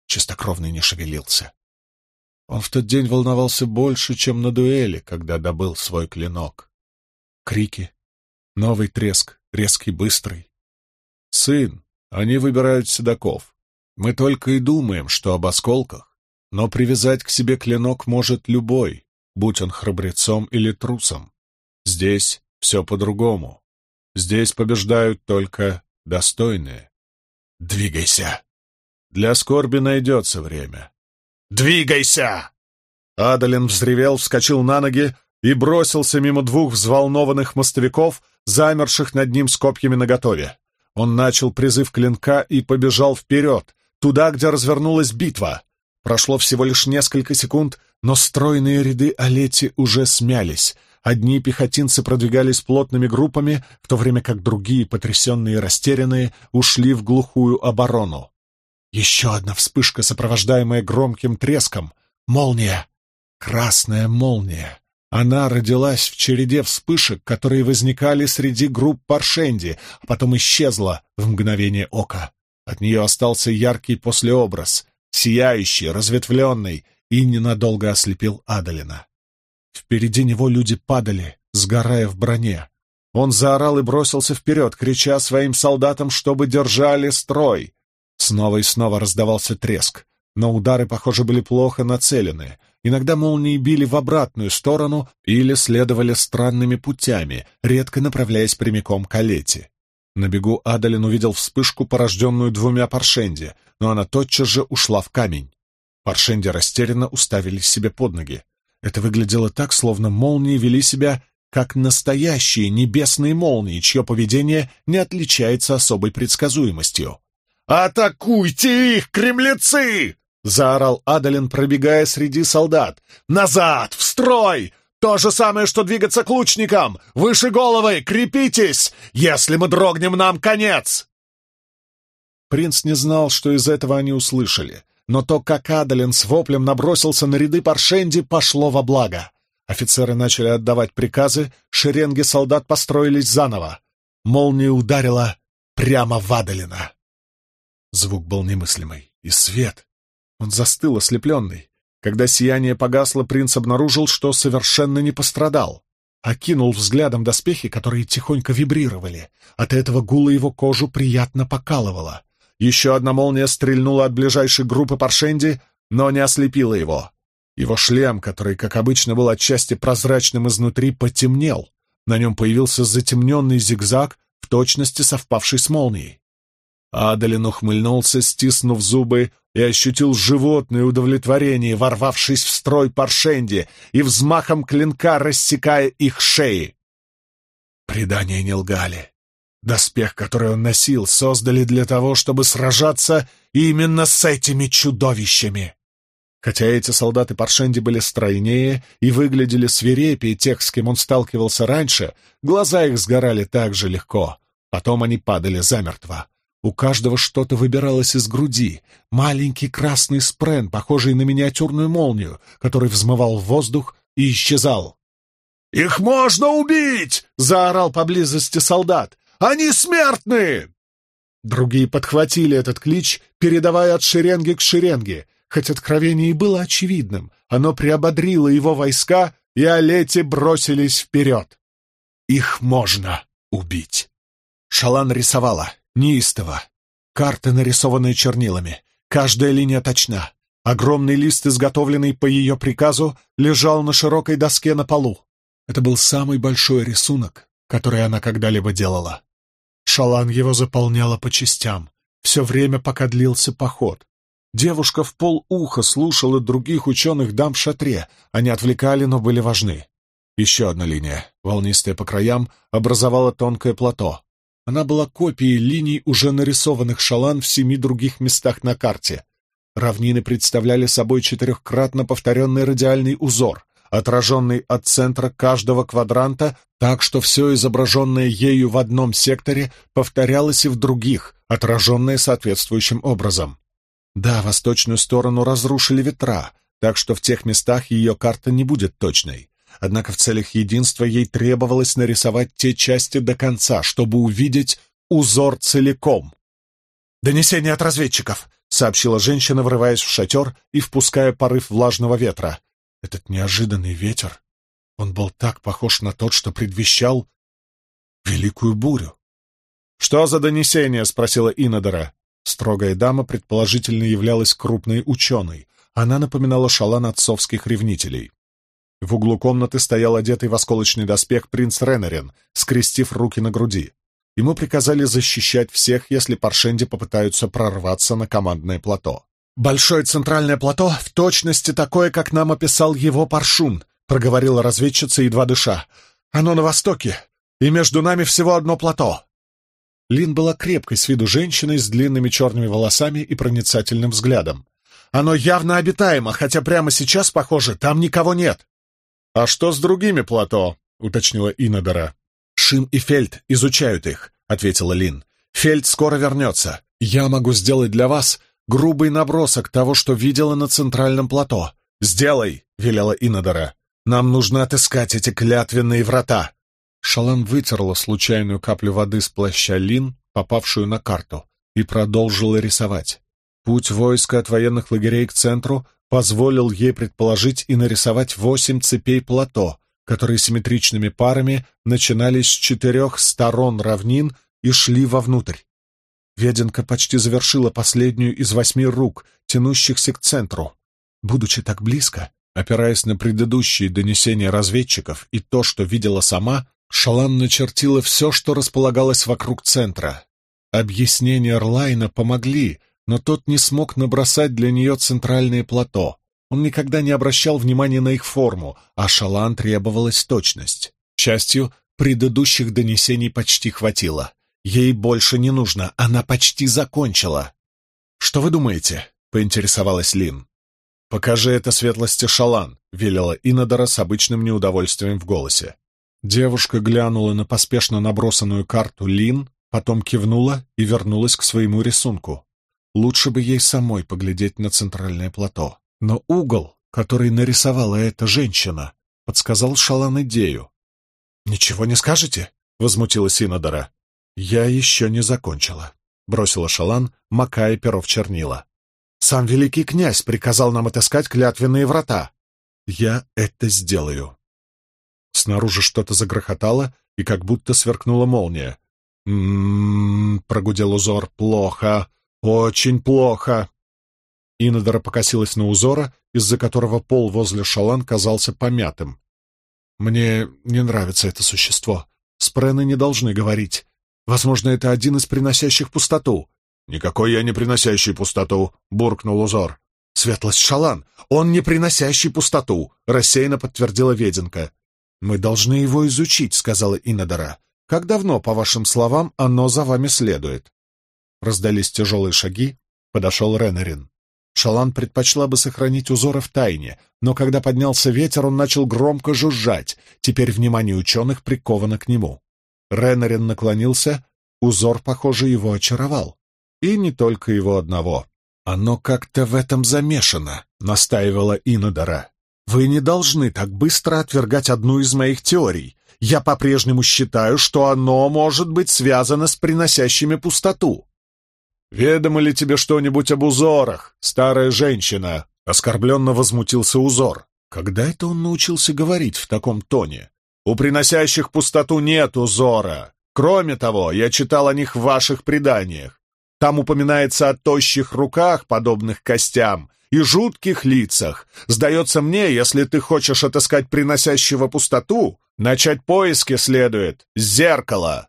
Чистокровный не шевелился. Он в тот день волновался больше, чем на дуэли, когда добыл свой клинок. Крики, новый треск, резкий, быстрый. «Сын, они выбирают седаков. Мы только и думаем, что об осколках, но привязать к себе клинок может любой, будь он храбрецом или трусом. Здесь все по-другому. Здесь побеждают только достойные. Двигайся. Для скорби найдется время. Двигайся! Адалин взревел, вскочил на ноги и бросился мимо двух взволнованных мостовиков, замерших над ним с копьями наготове. Он начал призыв клинка и побежал вперед, туда, где развернулась битва. Прошло всего лишь несколько секунд, но стройные ряды Олети уже смялись. Одни пехотинцы продвигались плотными группами, в то время как другие, потрясенные и растерянные, ушли в глухую оборону. Еще одна вспышка, сопровождаемая громким треском. Молния! Красная молния! Она родилась в череде вспышек, которые возникали среди групп Паршенди, а потом исчезла в мгновение ока. От нее остался яркий послеобраз, сияющий, разветвленный, и ненадолго ослепил Адалина. Впереди него люди падали, сгорая в броне. Он заорал и бросился вперед, крича своим солдатам, чтобы держали строй. Снова и снова раздавался треск, но удары, похоже, были плохо нацелены. Иногда молнии били в обратную сторону или следовали странными путями, редко направляясь прямиком к Олете. На бегу Адалин увидел вспышку, порожденную двумя паршенди, но она тотчас же ушла в камень. Паршенди растерянно уставились себе под ноги. Это выглядело так, словно молнии вели себя как настоящие небесные молнии, чье поведение не отличается особой предсказуемостью. «Атакуйте их, кремлецы!» — заорал Адалин, пробегая среди солдат. «Назад! В строй! То же самое, что двигаться к лучникам! Выше головы! Крепитесь! Если мы дрогнем, нам конец!» Принц не знал, что из этого они услышали, но то, как Адалин с воплем набросился на ряды Паршенди, пошло во благо. Офицеры начали отдавать приказы, шеренги солдат построились заново. Молния ударила прямо в Адалина. Звук был немыслимый. И свет. Он застыл, ослепленный. Когда сияние погасло, принц обнаружил, что совершенно не пострадал. Окинул взглядом доспехи, которые тихонько вибрировали. От этого гула его кожу приятно покалывало. Еще одна молния стрельнула от ближайшей группы Паршенди, но не ослепила его. Его шлем, который, как обычно, был отчасти прозрачным изнутри, потемнел. На нем появился затемненный зигзаг, в точности совпавший с молнией. Адалин ухмыльнулся, стиснув зубы, и ощутил животное удовлетворение, ворвавшись в строй Паршенди и взмахом клинка рассекая их шеи. Предания не лгали. Доспех, который он носил, создали для того, чтобы сражаться именно с этими чудовищами. Хотя эти солдаты Паршенди были стройнее и выглядели свирепее тех, с кем он сталкивался раньше, глаза их сгорали так же легко. Потом они падали замертво. У каждого что-то выбиралось из груди. Маленький красный спрен, похожий на миниатюрную молнию, который взмывал в воздух и исчезал. «Их можно убить!» — заорал поблизости солдат. «Они смертны!» Другие подхватили этот клич, передавая от шеренги к шеренге. Хоть откровение и было очевидным, оно приободрило его войска, и Олети бросились вперед. Их можно убить. Шалан рисовала, неистово. Карты, нарисованные чернилами. Каждая линия точна. Огромный лист, изготовленный по ее приказу, лежал на широкой доске на полу. Это был самый большой рисунок, который она когда-либо делала. Шалан его заполняла по частям, все время, пока длился поход. Девушка в полуха слушала других ученых дам в шатре. Они отвлекали, но были важны. Еще одна линия, волнистая по краям, образовала тонкое плато. Она была копией линий, уже нарисованных шалан в семи других местах на карте. Равнины представляли собой четырехкратно повторенный радиальный узор, отраженный от центра каждого квадранта, так что все изображенное ею в одном секторе повторялось и в других, отраженное соответствующим образом. Да, восточную сторону разрушили ветра, так что в тех местах ее карта не будет точной. Однако в целях единства ей требовалось нарисовать те части до конца, чтобы увидеть узор целиком. «Донесение от разведчиков», — сообщила женщина, врываясь в шатер и впуская порыв влажного ветра. Этот неожиданный ветер, он был так похож на тот, что предвещал великую бурю. «Что за донесение?» — спросила Инодора. Строгая дама, предположительно, являлась крупной ученой. Она напоминала шалан отцовских ревнителей. В углу комнаты стоял одетый в осколочный доспех принц Ренарин, скрестив руки на груди. Ему приказали защищать всех, если Паршенди попытаются прорваться на командное плато. «Большое центральное плато в точности такое, как нам описал его Паршун», — проговорила разведчица, едва дыша. «Оно на востоке, и между нами всего одно плато». Лин была крепкой с виду женщиной с длинными черными волосами и проницательным взглядом. «Оно явно обитаемо, хотя прямо сейчас, похоже, там никого нет». «А что с другими плато?» — уточнила Инодора. «Шим и Фельд изучают их», — ответила Лин. «Фельд скоро вернется. Я могу сделать для вас грубый набросок того, что видела на центральном плато. Сделай!» — велела Инодора. «Нам нужно отыскать эти клятвенные врата». Шалан вытерла случайную каплю воды с плаща Лин, попавшую на карту, и продолжила рисовать. Путь войска от военных лагерей к центру позволил ей предположить и нарисовать восемь цепей плато, которые симметричными парами начинались с четырех сторон равнин и шли вовнутрь. Веденка почти завершила последнюю из восьми рук, тянущихся к центру. Будучи так близко, опираясь на предыдущие донесения разведчиков и то, что видела сама, Шалан начертила все, что располагалось вокруг центра. Объяснения Рлайна помогли, но тот не смог набросать для нее центральное плато. Он никогда не обращал внимания на их форму, а Шалан требовалась точность. К счастью, предыдущих донесений почти хватило. Ей больше не нужно, она почти закончила. «Что вы думаете?» — поинтересовалась Лин. «Покажи это светлости Шалан», — велела Инодора с обычным неудовольствием в голосе. Девушка глянула на поспешно набросанную карту Лин, потом кивнула и вернулась к своему рисунку. Лучше бы ей самой поглядеть на центральное плато. Но угол, который нарисовала эта женщина, подсказал Шалан идею. «Ничего не скажете?» — возмутилась Инодора. «Я еще не закончила», — бросила Шалан, макая перо в чернила. «Сам великий князь приказал нам отыскать клятвенные врата. Я это сделаю». Снаружи что-то загрохотало, и как будто сверкнула молния. «М-м-м», прогудел узор, — «плохо. «Очень плохо!» Инодора покосилась на узора, из-за которого пол возле шалан казался помятым. «Мне не нравится это существо. Спрены не должны говорить. Возможно, это один из приносящих пустоту». «Никакой я не приносящий пустоту», — буркнул узор. «Светлость шалан! Он не приносящий пустоту!» — рассеянно подтвердила Веденка. «Мы должны его изучить», — сказала Инодора. Как давно, по вашим словам, оно за вами следует?» Раздались тяжелые шаги, подошел Ренарин. Шалан предпочла бы сохранить узоры в тайне, но когда поднялся ветер, он начал громко жужжать. Теперь внимание ученых приковано к нему. Ренарин наклонился, узор, похоже, его очаровал. И не только его одного. «Оно как-то в этом замешано», — настаивала Инодора. «Вы не должны так быстро отвергать одну из моих теорий. Я по-прежнему считаю, что оно может быть связано с приносящими пустоту. «Ведомо ли тебе что-нибудь об узорах, старая женщина?» — оскорбленно возмутился узор. Когда это он научился говорить в таком тоне? «У приносящих пустоту нет узора. Кроме того, я читал о них в ваших преданиях. Там упоминается о тощих руках, подобных костям, и жутких лицах. Сдается мне, если ты хочешь отыскать приносящего пустоту, начать поиски следует с зеркала».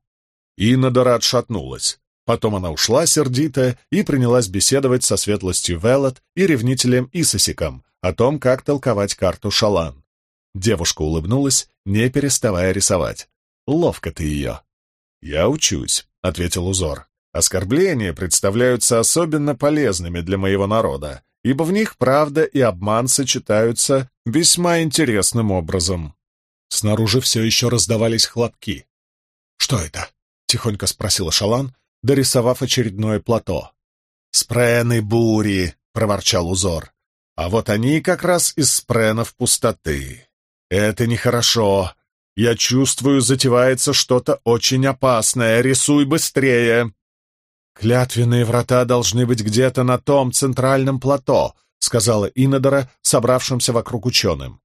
Иннадора отшатнулась. Потом она ушла сердитая и принялась беседовать со светлостью Велот и ревнителем Исосиком о том, как толковать карту Шалан. Девушка улыбнулась, не переставая рисовать. «Ловко ты ее». «Я учусь», — ответил узор. «Оскорбления представляются особенно полезными для моего народа, ибо в них правда и обман сочетаются весьма интересным образом». Снаружи все еще раздавались хлопки. «Что это?» — тихонько спросила Шалан, дорисовав очередное плато. «Спрены бури!» — проворчал узор. «А вот они как раз из спренов пустоты. Это нехорошо. Я чувствую, затевается что-то очень опасное. Рисуй быстрее!» «Клятвенные врата должны быть где-то на том центральном плато», — сказала Инодора, собравшимся вокруг ученым.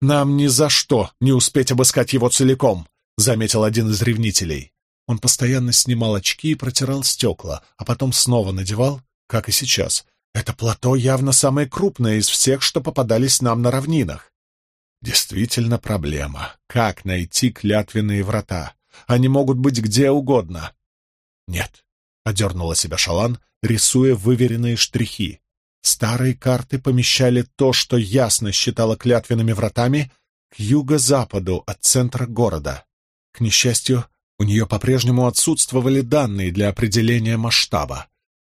«Нам ни за что не успеть обыскать его целиком», — заметил один из ревнителей. Он постоянно снимал очки и протирал стекла, а потом снова надевал, как и сейчас. Это плато явно самое крупное из всех, что попадались нам на равнинах. Действительно проблема. Как найти клятвенные врата? Они могут быть где угодно. Нет, — одернула себя Шалан, рисуя выверенные штрихи. Старые карты помещали то, что ясно считала клятвенными вратами, к юго-западу от центра города. К несчастью, у нее по-прежнему отсутствовали данные для определения масштаба.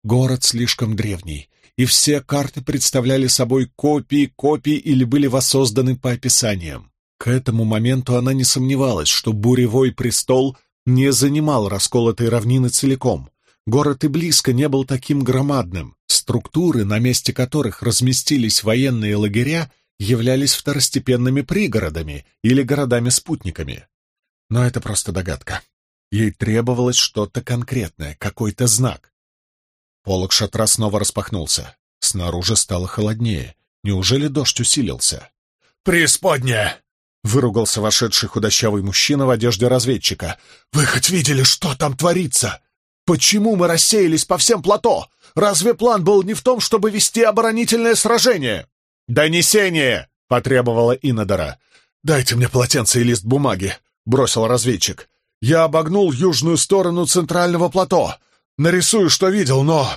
Город слишком древний, и все карты представляли собой копии копий или были воссозданы по описаниям. К этому моменту она не сомневалась, что буревой престол не занимал расколотой равнины целиком. Город и близко не был таким громадным. Структуры, на месте которых разместились военные лагеря, являлись второстепенными пригородами или городами-спутниками. Но это просто догадка. Ей требовалось что-то конкретное, какой-то знак. Полок шатра снова распахнулся. Снаружи стало холоднее. Неужели дождь усилился? «Преисподняя!» — выругался вошедший худощавый мужчина в одежде разведчика. «Вы хоть видели, что там творится? Почему мы рассеялись по всем плато? Разве план был не в том, чтобы вести оборонительное сражение?» «Донесение!» — потребовала Инодора. «Дайте мне полотенце и лист бумаги», — бросил разведчик. Я обогнул южную сторону центрального плато. Нарисую, что видел, но...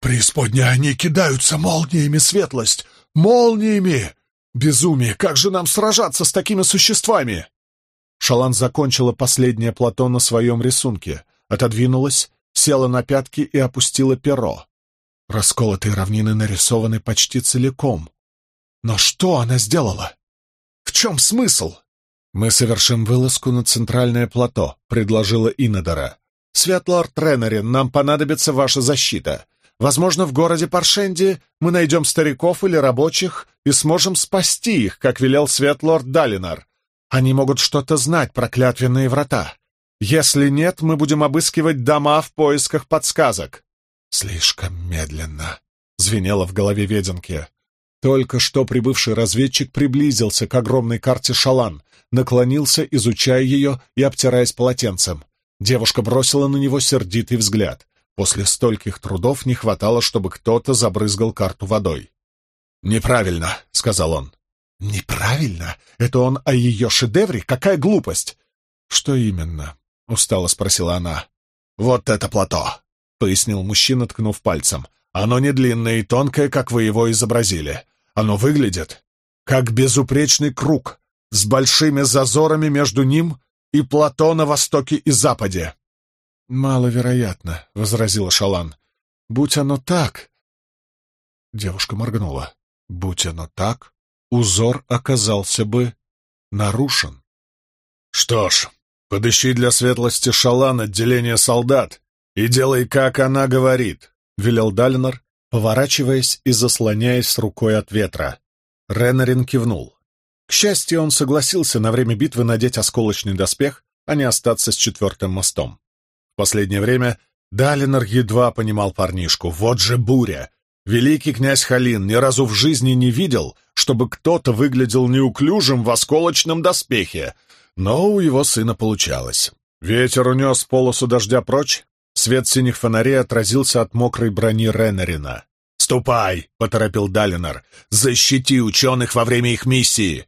Преисподня, они кидаются молниями, светлость! Молниями! Безумие! Как же нам сражаться с такими существами?» Шалан закончила последнее плато на своем рисунке, отодвинулась, села на пятки и опустила перо. Расколотые равнины нарисованы почти целиком. Но что она сделала? В чем смысл? «Мы совершим вылазку на центральное плато», — предложила Иннедора. «Светлорд Тренерин, нам понадобится ваша защита. Возможно, в городе Паршенди мы найдем стариков или рабочих и сможем спасти их, как велел Светлорд Далинар. Они могут что-то знать про клятвенные врата. Если нет, мы будем обыскивать дома в поисках подсказок». «Слишком медленно», — звенело в голове веденки. Только что прибывший разведчик приблизился к огромной карте Шалан, наклонился, изучая ее и обтираясь полотенцем. Девушка бросила на него сердитый взгляд. После стольких трудов не хватало, чтобы кто-то забрызгал карту водой. «Неправильно», — сказал он. «Неправильно? Это он о ее шедевре? Какая глупость!» «Что именно?» — устало спросила она. «Вот это плато», — пояснил мужчина, ткнув пальцем. «Оно не длинное и тонкое, как вы его изобразили. Оно выглядит как безупречный круг, с большими зазорами между ним и плато на востоке и западе. «Маловероятно», — возразила Шалан. «Будь оно так...» Девушка моргнула. «Будь оно так, узор оказался бы нарушен». «Что ж, подыщи для светлости Шалан отделение солдат и делай, как она говорит», — велел Далинор, поворачиваясь и заслоняясь рукой от ветра. Ренарин кивнул. К счастью, он согласился на время битвы надеть осколочный доспех, а не остаться с четвертым мостом. В последнее время Далинор едва понимал парнишку. Вот же буря! Великий князь Халин ни разу в жизни не видел, чтобы кто-то выглядел неуклюжим в осколочном доспехе, но у его сына получалось. Ветер унес полосу дождя прочь, свет синих фонарей отразился от мокрой брони Ренарина. «Ступай!» — поторопил Далинор. «Защити ученых во время их миссии!»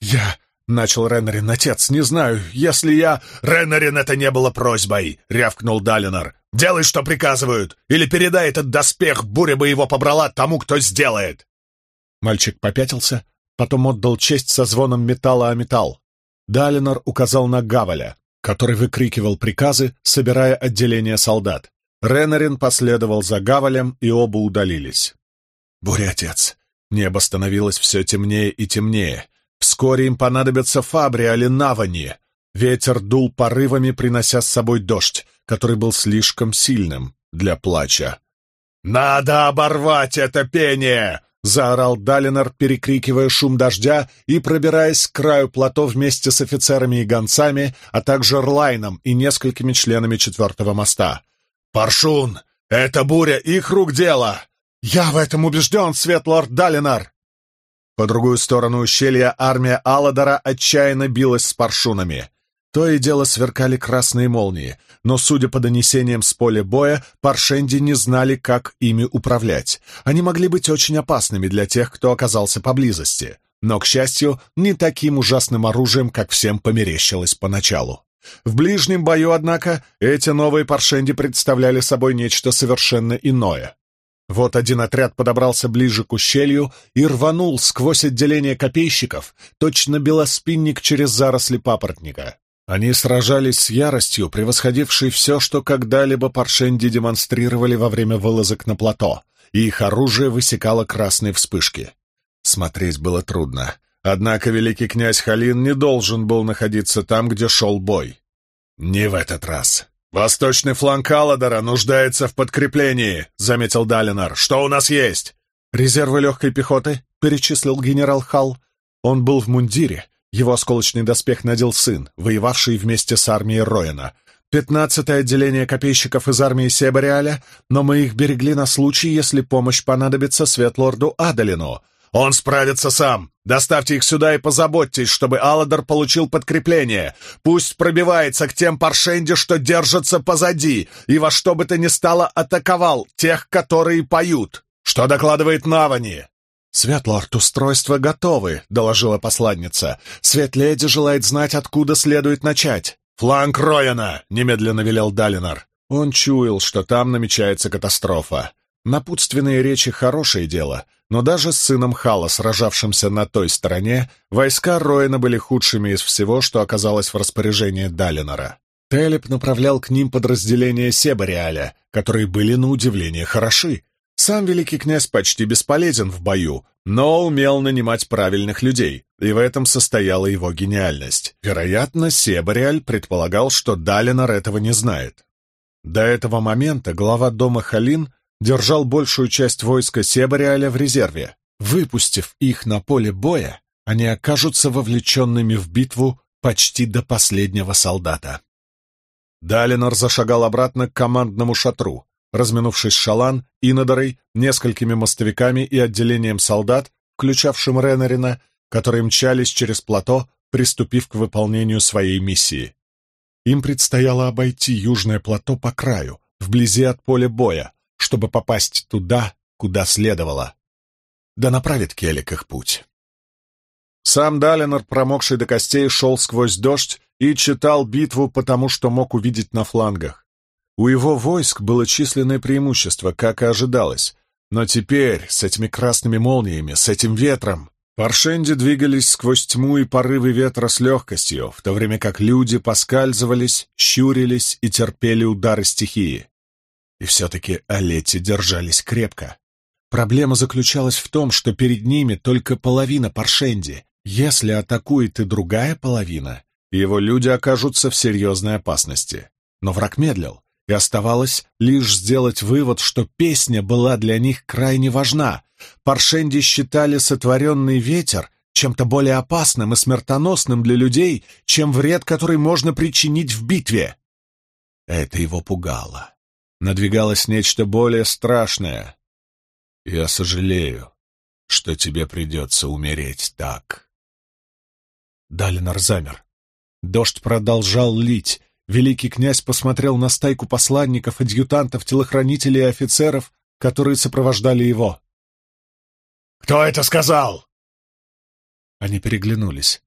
«Я...» — начал Ренарин. «Отец, не знаю, если я...» «Ренарин, это не было просьбой!» — рявкнул Далинор. «Делай, что приказывают! Или передай этот доспех, буря бы его побрала тому, кто сделает!» Мальчик попятился, потом отдал честь со звоном металла о металл. Далинор указал на Гаваля, который выкрикивал приказы, собирая отделение солдат. Ренарин последовал за Гавалем, и оба удалились. Буря, отец! Небо становилось все темнее и темнее. Вскоре им понадобятся Фабри или Навани. Ветер дул порывами, принося с собой дождь, который был слишком сильным для плача. «Надо оборвать это пение!» — заорал Далинор, перекрикивая шум дождя и пробираясь к краю плато вместе с офицерами и гонцами, а также Рлайном и несколькими членами четвертого моста. «Паршун! Это буря их рук дело!» «Я в этом убежден, Светлорд Далинар!» По другую сторону ущелья армия Алладора отчаянно билась с паршунами. То и дело сверкали красные молнии, но, судя по донесениям с поля боя, паршенди не знали, как ими управлять. Они могли быть очень опасными для тех, кто оказался поблизости, но, к счастью, не таким ужасным оружием, как всем померещилось поначалу. В ближнем бою, однако, эти новые паршенди представляли собой нечто совершенно иное. Вот один отряд подобрался ближе к ущелью и рванул сквозь отделение копейщиков, точно белоспинник через заросли папоротника. Они сражались с яростью, превосходившей все, что когда-либо паршенди демонстрировали во время вылазок на плато, и их оружие высекало красные вспышки. Смотреть было трудно. Однако великий князь Халин не должен был находиться там, где шел бой. Не в этот раз. «Восточный фланг Алладора нуждается в подкреплении», — заметил Далинар. «Что у нас есть?» «Резервы легкой пехоты», — перечислил генерал Халл. Он был в мундире. Его осколочный доспех надел сын, воевавший вместе с армией Роена. Пятнадцатое отделение копейщиков из армии Себариаля, но мы их берегли на случай, если помощь понадобится Светлорду Адалину. «Он справится сам! Доставьте их сюда и позаботьтесь, чтобы Алладор получил подкрепление. Пусть пробивается к тем паршенде, что держатся позади, и во что бы то ни стало атаковал тех, которые поют. Что докладывает Навани?» «Светлорд, устройства готовы», — доложила посладница. «Светледи желает знать, откуда следует начать». «Фланг Рояна!» — немедленно велел Далинар. Он чуял, что там намечается катастрофа. Напутственные речи — хорошее дело, но даже с сыном Хала, сражавшимся на той стороне, войска Роина были худшими из всего, что оказалось в распоряжении Далинора. Телеп направлял к ним подразделения Себариаля, которые были на удивление хороши. Сам великий князь почти бесполезен в бою, но умел нанимать правильных людей, и в этом состояла его гениальность. Вероятно, Себариаль предполагал, что Далинор этого не знает. До этого момента глава дома Халин держал большую часть войска Себариаля в резерве. Выпустив их на поле боя, они окажутся вовлеченными в битву почти до последнего солдата. Далинор зашагал обратно к командному шатру, разминувшись Шалан, Инодорой, несколькими мостовиками и отделением солдат, включавшим Ренарина, которые мчались через плато, приступив к выполнению своей миссии. Им предстояло обойти южное плато по краю, вблизи от поля боя, чтобы попасть туда, куда следовало. Да направит Келик их путь. Сам Далинор, промокший до костей, шел сквозь дождь и читал битву, потому что мог увидеть на флангах. У его войск было численное преимущество, как и ожидалось, но теперь, с этими красными молниями, с этим ветром, Паршенди двигались сквозь тьму и порывы ветра с легкостью, в то время как люди поскальзывались, щурились и терпели удары стихии. И все-таки Олети держались крепко. Проблема заключалась в том, что перед ними только половина Паршенди. Если атакует и другая половина, его люди окажутся в серьезной опасности. Но враг медлил, оставалось лишь сделать вывод, что песня была для них крайне важна. Паршенди считали сотворенный ветер чем-то более опасным и смертоносным для людей, чем вред, который можно причинить в битве. Это его пугало. Надвигалось нечто более страшное. «Я сожалею, что тебе придется умереть так». Далинор замер. Дождь продолжал лить, великий князь посмотрел на стайку посланников, адъютантов, телохранителей и офицеров, которые сопровождали его. «Кто это сказал?» Они переглянулись.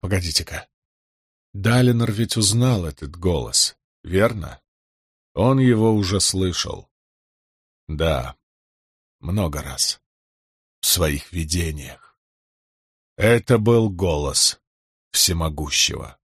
«Погодите-ка. Далинор ведь узнал этот голос, верно? Он его уже слышал. Да, много раз. В своих видениях. Это был голос всемогущего.